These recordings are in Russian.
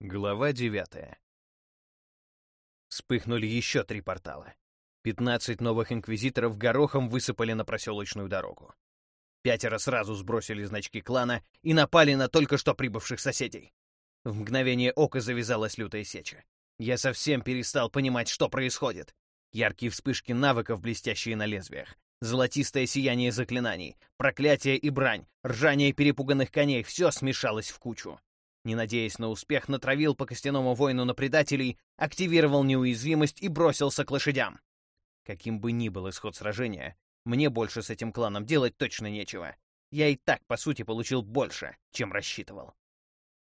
Глава девятая. Вспыхнули еще три портала. Пятнадцать новых инквизиторов горохом высыпали на проселочную дорогу. Пятеро сразу сбросили значки клана и напали на только что прибывших соседей. В мгновение ока завязалась лютая сеча. Я совсем перестал понимать, что происходит. Яркие вспышки навыков, блестящие на лезвиях. Золотистое сияние заклинаний, проклятие и брань, ржание перепуганных коней — все смешалось в кучу не надеясь на успех, натравил по костяному воину на предателей, активировал неуязвимость и бросился к лошадям. Каким бы ни был исход сражения, мне больше с этим кланом делать точно нечего. Я и так, по сути, получил больше, чем рассчитывал.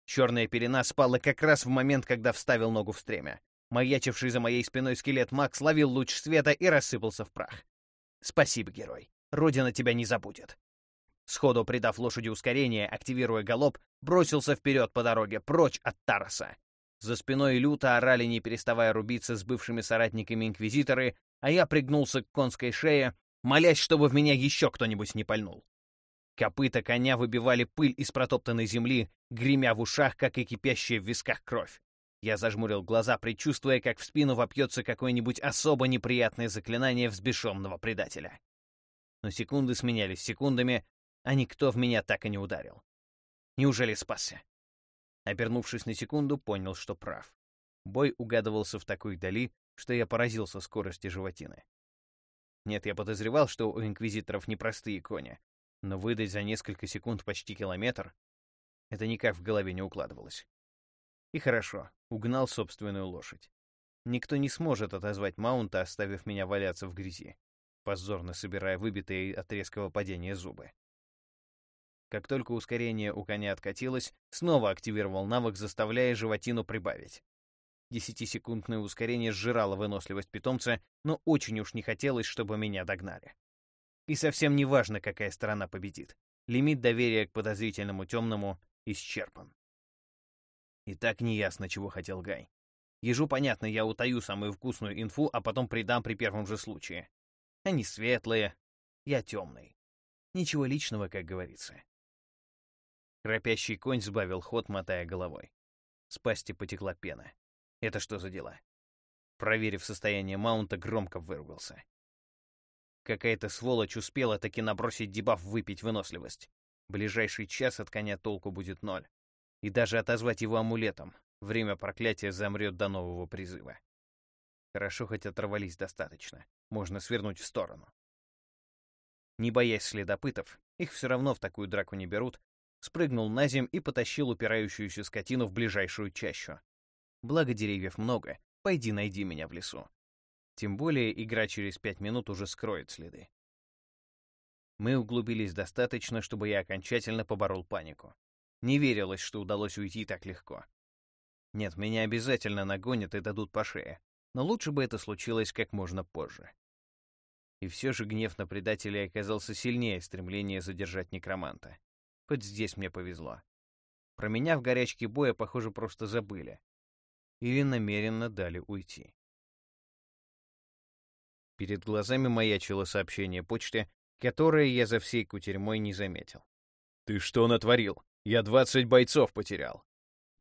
Черная пелена спала как раз в момент, когда вставил ногу в стремя. Маячивший за моей спиной скелет Макс ловил луч света и рассыпался в прах. «Спасибо, герой. Родина тебя не забудет». Сходу придав лошади ускорение, активируя галоп, бросился вперед по дороге, прочь от Тараса. За спиной люто орали, не переставая рубиться с бывшими соратниками инквизиторы, а я пригнулся к конской шее, молясь, чтобы в меня еще кто-нибудь не пальнул. Копыта коня выбивали пыль из протоптанной земли, гремя в ушах, как и кипящая в висках кровь. Я зажмурил глаза, предчувствуя, как в спину вопьется какое-нибудь особо неприятное заклинание взбешенного предателя. Но секунды сменялись секундами, а никто в меня так и не ударил. Неужели спасся? Обернувшись на секунду, понял, что прав. Бой угадывался в такой дали, что я поразился скорости животины. Нет, я подозревал, что у инквизиторов непростые кони, но выдать за несколько секунд почти километр — это никак в голове не укладывалось. И хорошо, угнал собственную лошадь. Никто не сможет отозвать маунта, оставив меня валяться в грязи, позорно собирая выбитые от резкого падения зубы. Как только ускорение у коня откатилось, снова активировал навык, заставляя животину прибавить. Десятисекундное ускорение сжирало выносливость питомца, но очень уж не хотелось, чтобы меня догнали. И совсем не важно, какая сторона победит. Лимит доверия к подозрительному темному исчерпан. И так неясно, чего хотел Гай. Ежу понятно, я утаю самую вкусную инфу, а потом придам при первом же случае. Они светлые, я темный. Ничего личного, как говорится. Храпящий конь сбавил ход, мотая головой. С пасти потекла пена. Это что за дела? Проверив состояние маунта, громко выругался. Какая-то сволочь успела таки набросить дебаф выпить выносливость. Ближайший час от коня толку будет ноль. И даже отозвать его амулетом. Время проклятия замрет до нового призыва. Хорошо, хоть оторвались достаточно. Можно свернуть в сторону. Не боясь следопытов, их все равно в такую драку не берут, спрыгнул на земь и потащил упирающуюся скотину в ближайшую чащу. Благо деревьев много, пойди найди меня в лесу. Тем более игра через пять минут уже скроет следы. Мы углубились достаточно, чтобы я окончательно поборол панику. Не верилось, что удалось уйти так легко. Нет, меня обязательно нагонят и дадут по шее, но лучше бы это случилось как можно позже. И все же гнев на предателя оказался сильнее стремления задержать некроманта. Хоть здесь мне повезло. Про меня в горячке боя, похоже, просто забыли. Или намеренно дали уйти. Перед глазами маячило сообщение почты, которое я за всей кутерьмой не заметил. «Ты что натворил? Я двадцать бойцов потерял!»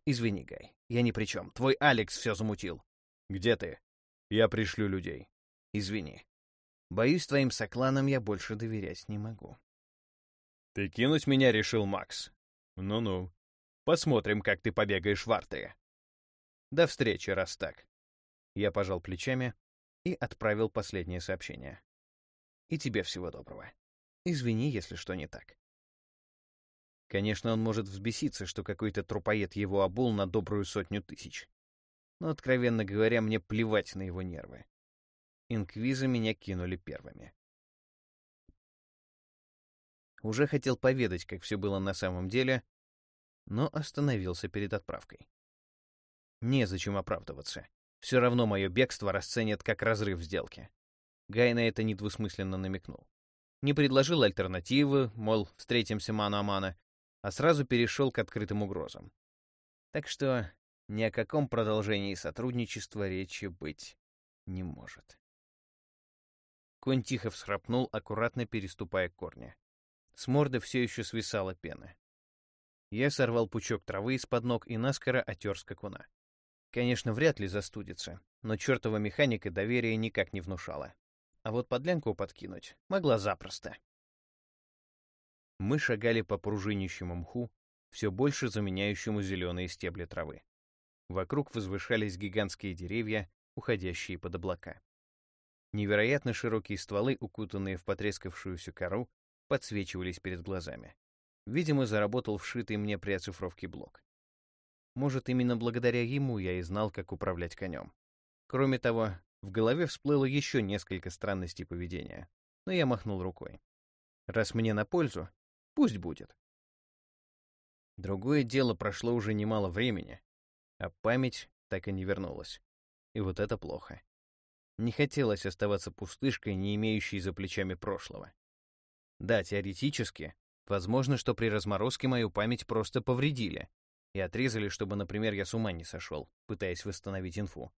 «Извини, Гай, я ни при чем. Твой Алекс все замутил». «Где ты?» «Я пришлю людей». «Извини. Боюсь, твоим сокланам я больше доверять не могу». «Ты кинуть меня решил, Макс? Ну-ну. Посмотрим, как ты побегаешь в арты». «До встречи, раз так». Я пожал плечами и отправил последнее сообщение. «И тебе всего доброго. Извини, если что не так». Конечно, он может взбеситься, что какой-то трупоед его обул на добрую сотню тысяч. Но, откровенно говоря, мне плевать на его нервы. Инквизы меня кинули первыми. Уже хотел поведать, как все было на самом деле, но остановился перед отправкой. Незачем оправдываться. Все равно мое бегство расценят как разрыв сделки. Гай на это недвусмысленно намекнул. Не предложил альтернативы, мол, встретимся мано а мано, а сразу перешел к открытым угрозам. Так что ни о каком продолжении сотрудничества речи быть не может. Конь тихо всхрапнул, аккуратно переступая корни. С морды все еще свисала пена. Я сорвал пучок травы из-под ног и наскоро отер скакуна. Конечно, вряд ли застудится, но чертова механика доверия никак не внушала. А вот подлянку подкинуть могла запросто. Мы шагали по пружинищему мху, все больше заменяющему зеленые стебли травы. Вокруг возвышались гигантские деревья, уходящие под облака. Невероятно широкие стволы, укутанные в потрескавшуюся кору, подсвечивались перед глазами. Видимо, заработал вшитый мне при оцифровке блок. Может, именно благодаря ему я и знал, как управлять конем. Кроме того, в голове всплыло еще несколько странностей поведения, но я махнул рукой. Раз мне на пользу, пусть будет. Другое дело прошло уже немало времени, а память так и не вернулась. И вот это плохо. Не хотелось оставаться пустышкой, не имеющей за плечами прошлого. Да, теоретически, возможно, что при разморозке мою память просто повредили и отрезали, чтобы, например, я с ума не сошел, пытаясь восстановить инфу.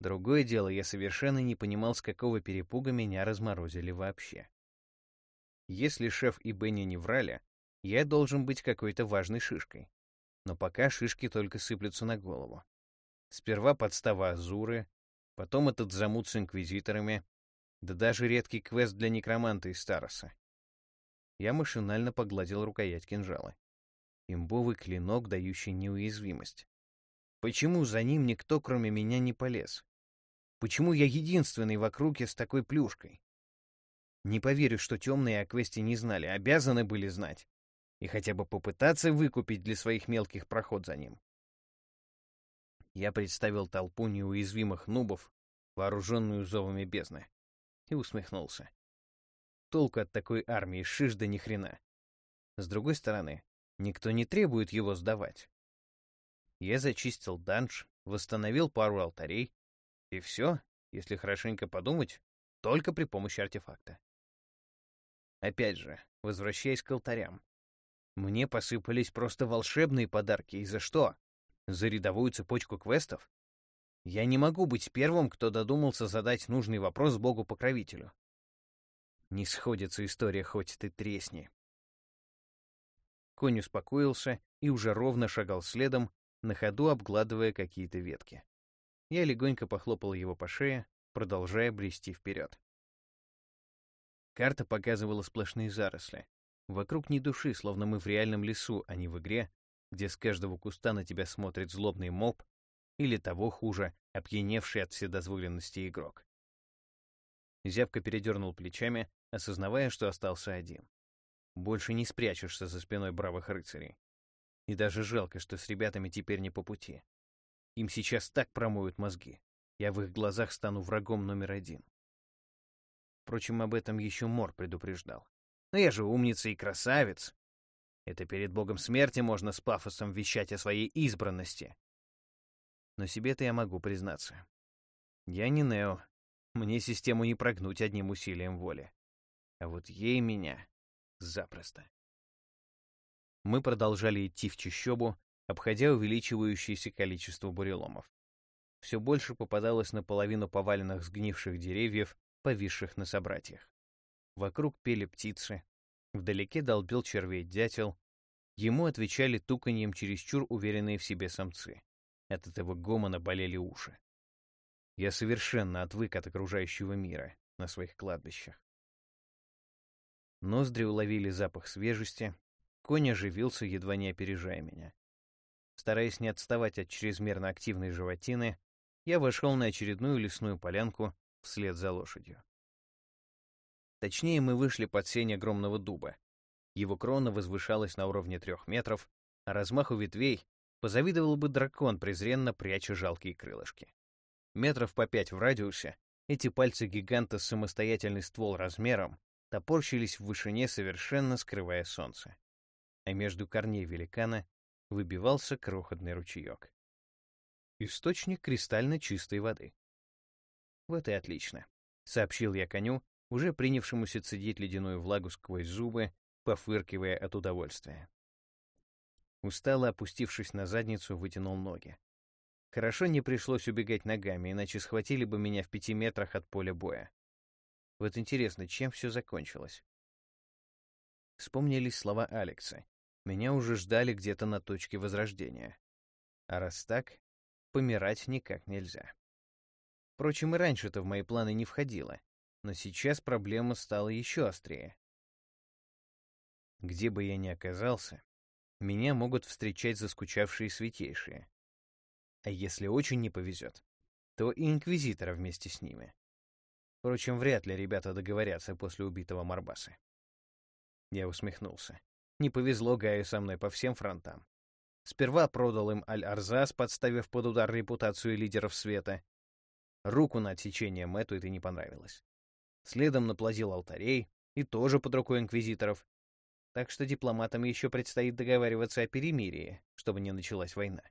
Другое дело, я совершенно не понимал, с какого перепуга меня разморозили вообще. Если шеф и Бенни не врали, я должен быть какой-то важной шишкой. Но пока шишки только сыплются на голову. Сперва подстава Азуры, потом этот замут с инквизиторами, да даже редкий квест для некроманта из Староса. Я машинально погладил рукоять кинжала. Имбовый клинок, дающий неуязвимость. Почему за ним никто, кроме меня, не полез? Почему я единственный в округе с такой плюшкой? Не поверю, что темные о квесте не знали, обязаны были знать. И хотя бы попытаться выкупить для своих мелких проход за ним. Я представил толпу неуязвимых нубов, вооруженную зовами бездны, и усмехнулся. Толку от такой армии шиш да ни хрена. С другой стороны, никто не требует его сдавать. Я зачистил данж, восстановил пару алтарей, и все, если хорошенько подумать, только при помощи артефакта. Опять же, возвращаясь к алтарям. Мне посыпались просто волшебные подарки, и за что? За рядовую цепочку квестов? Я не могу быть первым, кто додумался задать нужный вопрос богу-покровителю. Не сходится история, хоть ты тресни. Конь успокоился и уже ровно шагал следом, на ходу обгладывая какие-то ветки. Я легонько похлопал его по шее, продолжая брести вперед. Карта показывала сплошные заросли. Вокруг ни души, словно мы в реальном лесу, а не в игре, где с каждого куста на тебя смотрит злобный моб или того хуже, опьяневший от вседозволенности игрок. Зябко передернул плечами, осознавая, что остался один. Больше не спрячешься за спиной бравых рыцарей. И даже жалко, что с ребятами теперь не по пути. Им сейчас так промоют мозги. Я в их глазах стану врагом номер один. Впрочем, об этом еще Мор предупреждал. Но я же умница и красавец. Это перед богом смерти можно с пафосом вещать о своей избранности. Но себе-то я могу признаться. Я не Нео. Мне систему не прогнуть одним усилием воли. А вот ей меня запросто. Мы продолжали идти в чащобу, обходя увеличивающееся количество буреломов. Все больше попадалось наполовину поваленных сгнивших деревьев, повисших на собратьях. Вокруг пели птицы, вдалеке долбил червей дятел, ему отвечали туканьем чересчур уверенные в себе самцы. От этого гомона болели уши. Я совершенно отвык от окружающего мира на своих кладбищах. Ноздри уловили запах свежести, конь оживился, едва не опережая меня. Стараясь не отставать от чрезмерно активной животины, я вошел на очередную лесную полянку вслед за лошадью. Точнее, мы вышли под сень огромного дуба. Его крона возвышалась на уровне трех метров, а размаху ветвей позавидовал бы дракон, презренно пряча жалкие крылышки. Метров по пять в радиусе эти пальцы гиганта с самостоятельный ствол размером топорщились в вышине, совершенно скрывая солнце. А между корней великана выбивался крохотный ручеек. Источник кристально чистой воды. Вот и отлично, — сообщил я коню, уже принявшемуся цедить ледяную влагу сквозь зубы, пофыркивая от удовольствия. Устало опустившись на задницу, вытянул ноги. Хорошо не пришлось убегать ногами, иначе схватили бы меня в пяти метрах от поля боя. Вот интересно, чем все закончилось? Вспомнились слова Алекса. Меня уже ждали где-то на точке возрождения. А раз так, помирать никак нельзя. Впрочем, и раньше это в мои планы не входило, но сейчас проблема стала еще острее. Где бы я ни оказался, меня могут встречать заскучавшие святейшие. А если очень не повезет, то и инквизитора вместе с ними. Впрочем, вряд ли ребята договорятся после убитого Марбаса. Я усмехнулся. Не повезло Гаю со мной по всем фронтам. Сперва продал им Аль-Арзас, подставив под удар репутацию лидеров света. Руку на отсечение Мэтту это не понравилось. Следом наплодил алтарей, и тоже под рукой инквизиторов. Так что дипломатам еще предстоит договариваться о перемирии, чтобы не началась война.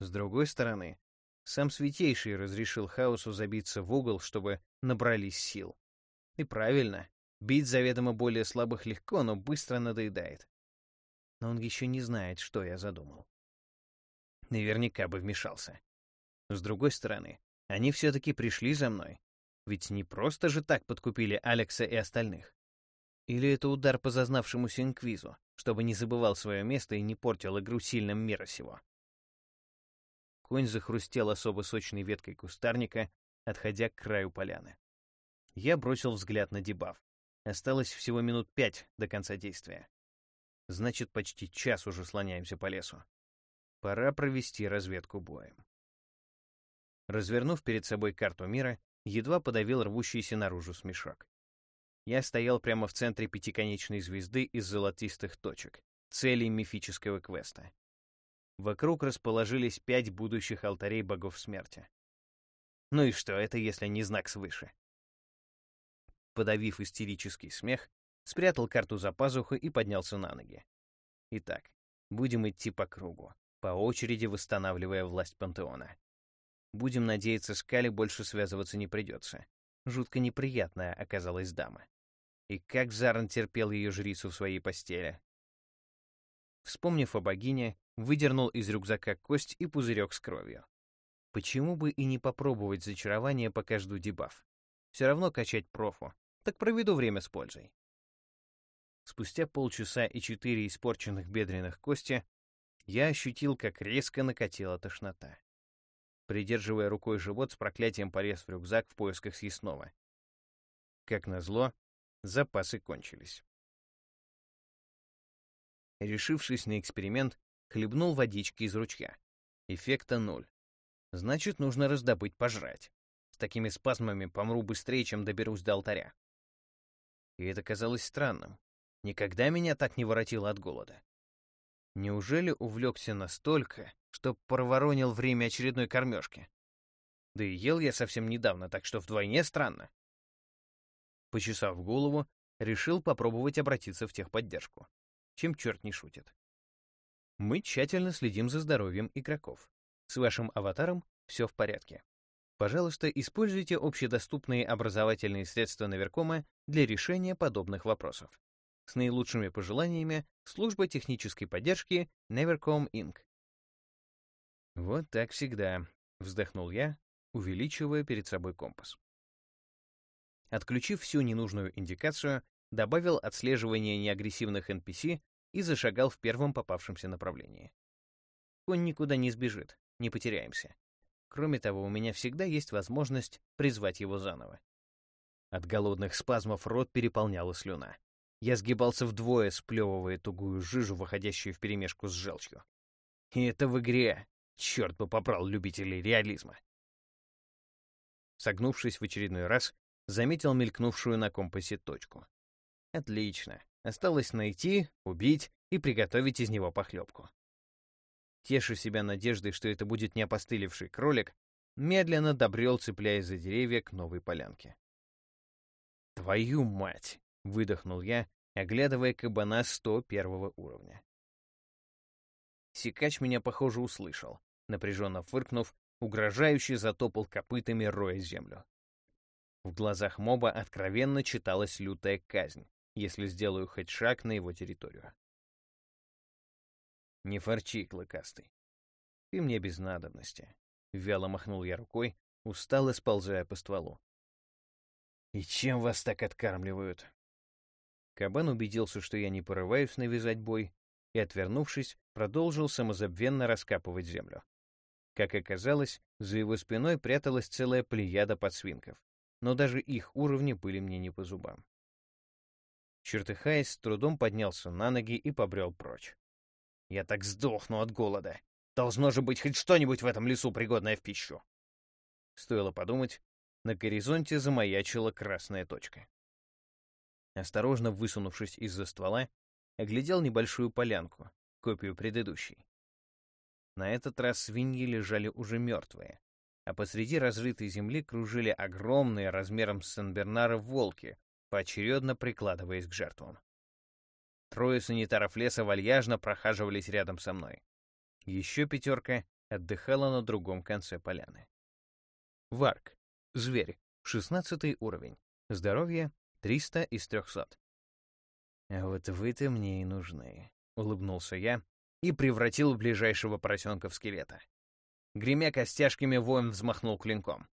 С другой стороны, сам Святейший разрешил хаосу забиться в угол, чтобы набрались сил. И правильно, бить заведомо более слабых легко, но быстро надоедает. Но он еще не знает, что я задумал. Наверняка бы вмешался. С другой стороны, они все-таки пришли за мной. Ведь не просто же так подкупили Алекса и остальных. Или это удар по зазнавшемуся инквизу, чтобы не забывал свое место и не портил игру сильным мира сего. Конь захрустел особо сочной веткой кустарника, отходя к краю поляны. Я бросил взгляд на дебаф. Осталось всего минут пять до конца действия. Значит, почти час уже слоняемся по лесу. Пора провести разведку боем. Развернув перед собой карту мира, едва подавил рвущийся наружу смешок. Я стоял прямо в центре пятиконечной звезды из золотистых точек, целей мифического квеста. Вокруг расположились пять будущих алтарей богов смерти. Ну и что это, если не знак свыше? Подавив истерический смех, спрятал карту за пазуху и поднялся на ноги. Итак, будем идти по кругу, по очереди восстанавливая власть пантеона. Будем надеяться, с Кали больше связываться не придется. Жутко неприятная оказалась дама. И как Зарн терпел ее жрицу в своей постели. Вспомнив о богине, выдернул из рюкзака кость и пузырек с кровью. Почему бы и не попробовать зачарование, пока жду дебаф? Все равно качать профу, так проведу время с пользой. Спустя полчаса и четыре испорченных бедренных кости я ощутил, как резко накатила тошнота. Придерживая рукой живот, с проклятием полез в рюкзак в поисках съестного. Как назло, запасы кончились. Решившись на эксперимент, хлебнул водички из ручья. Эффекта ноль. Значит, нужно раздобыть пожрать. С такими спазмами помру быстрее, чем доберусь до алтаря. И это казалось странным. Никогда меня так не воротило от голода. Неужели увлекся настолько, что проворонил время очередной кормежки? Да и ел я совсем недавно, так что вдвойне странно. Почесав голову, решил попробовать обратиться в техподдержку чем черт не шутит. Мы тщательно следим за здоровьем игроков. С вашим аватаром все в порядке. Пожалуйста, используйте общедоступные образовательные средства Наверкома для решения подобных вопросов. С наилучшими пожеланиями, служба технической поддержки Nevercom Inc. Вот так всегда, вздохнул я, увеличивая перед собой компас. Отключив всю ненужную индикацию, добавил отслеживание неагрессивных NPC и зашагал в первом попавшемся направлении. Конь никуда не сбежит, не потеряемся. Кроме того, у меня всегда есть возможность призвать его заново. От голодных спазмов рот переполняла слюна. Я сгибался вдвое, сплевывая тугую жижу, выходящую вперемешку с желчью. И это в игре. Черт бы попрал любителей реализма. Согнувшись в очередной раз, заметил мелькнувшую на компасе точку. Отлично. Осталось найти, убить и приготовить из него похлебку. Теша себя надеждой, что это будет не опостылевший кролик, медленно добрел, цепляясь за деревья к новой полянке. «Твою мать!» — выдохнул я, оглядывая кабана 101 уровня. Сикач меня, похоже, услышал. Напряженно фыркнув, угрожающе затопал копытами, роя землю. В глазах моба откровенно читалась лютая казнь если сделаю хоть шаг на его территорию. «Не форчи, клыкастый. Ты мне без надобности», — вяло махнул я рукой, устало сползая по стволу. «И чем вас так откармливают?» Кабан убедился, что я не порываюсь навязать бой, и, отвернувшись, продолжил самозабвенно раскапывать землю. Как оказалось, за его спиной пряталась целая плеяда подсвинков, но даже их уровни были мне не по зубам. Чертыхаясь, с трудом поднялся на ноги и побрел прочь. Я так сдохну от голода. Должно же быть хоть что-нибудь в этом лесу, пригодное в пищу. Стоило подумать, на горизонте замаячила красная точка. Осторожно высунувшись из-за ствола, оглядел небольшую полянку, копию предыдущей. На этот раз свиньи лежали уже мертвые, а посреди разрытой земли кружили огромные размером с Сен-Бернара волки, поочередно прикладываясь к жертвам. Трое санитаров леса вальяжно прохаживались рядом со мной. Еще пятерка отдыхала на другом конце поляны. Варк. Зверь. 16 уровень. Здоровье 300 из 300. «А вот вы-то мне и нужны», — улыбнулся я и превратил ближайшего поросенка в скелета. Гремя костяшками, воин взмахнул клинком.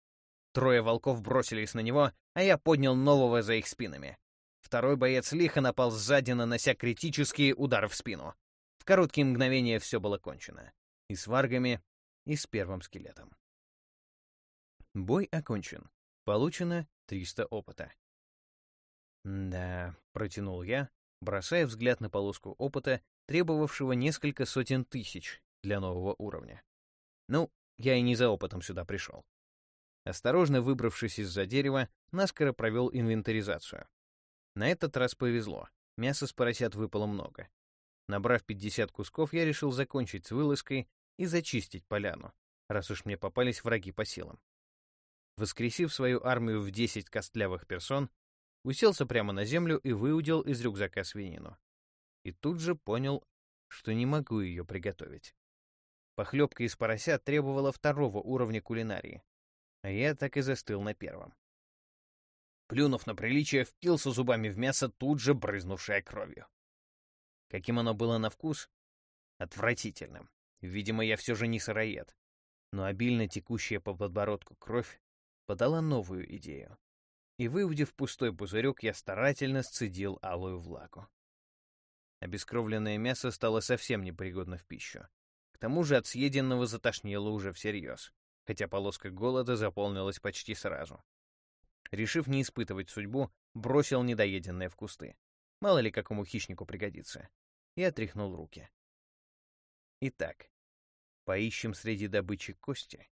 Трое волков бросились на него, а я поднял нового за их спинами. Второй боец лихо напал сзади, нанося критические удары в спину. В короткие мгновения все было кончено. И с варгами, и с первым скелетом. Бой окончен. Получено 300 опыта. «Да», — протянул я, бросая взгляд на полоску опыта, требовавшего несколько сотен тысяч для нового уровня. Ну, я и не за опытом сюда пришел. Осторожно выбравшись из-за дерева, наскоро провел инвентаризацию. На этот раз повезло. Мяса с поросят выпало много. Набрав 50 кусков, я решил закончить с вылазкой и зачистить поляну, раз уж мне попались враги по силам. Воскресив свою армию в 10 костлявых персон, уселся прямо на землю и выудил из рюкзака свинину. И тут же понял, что не могу ее приготовить. Похлебка из поросят требовала второго уровня кулинарии, а я так и застыл на первом. Плюнув на приличие, впился зубами в мясо, тут же брызнувшее кровью. Каким оно было на вкус? Отвратительным. Видимо, я все же не сыроед. Но обильно текущая по подбородку кровь подала новую идею и, выудив пустой пузырек, я старательно сцедил алую влагу. Обескровленное мясо стало совсем непригодно в пищу. К тому же от съеденного затошнило уже всерьез, хотя полоска голода заполнилась почти сразу. Решив не испытывать судьбу, бросил недоеденное в кусты. Мало ли какому хищнику пригодится. И отряхнул руки. Итак, поищем среди добычи кости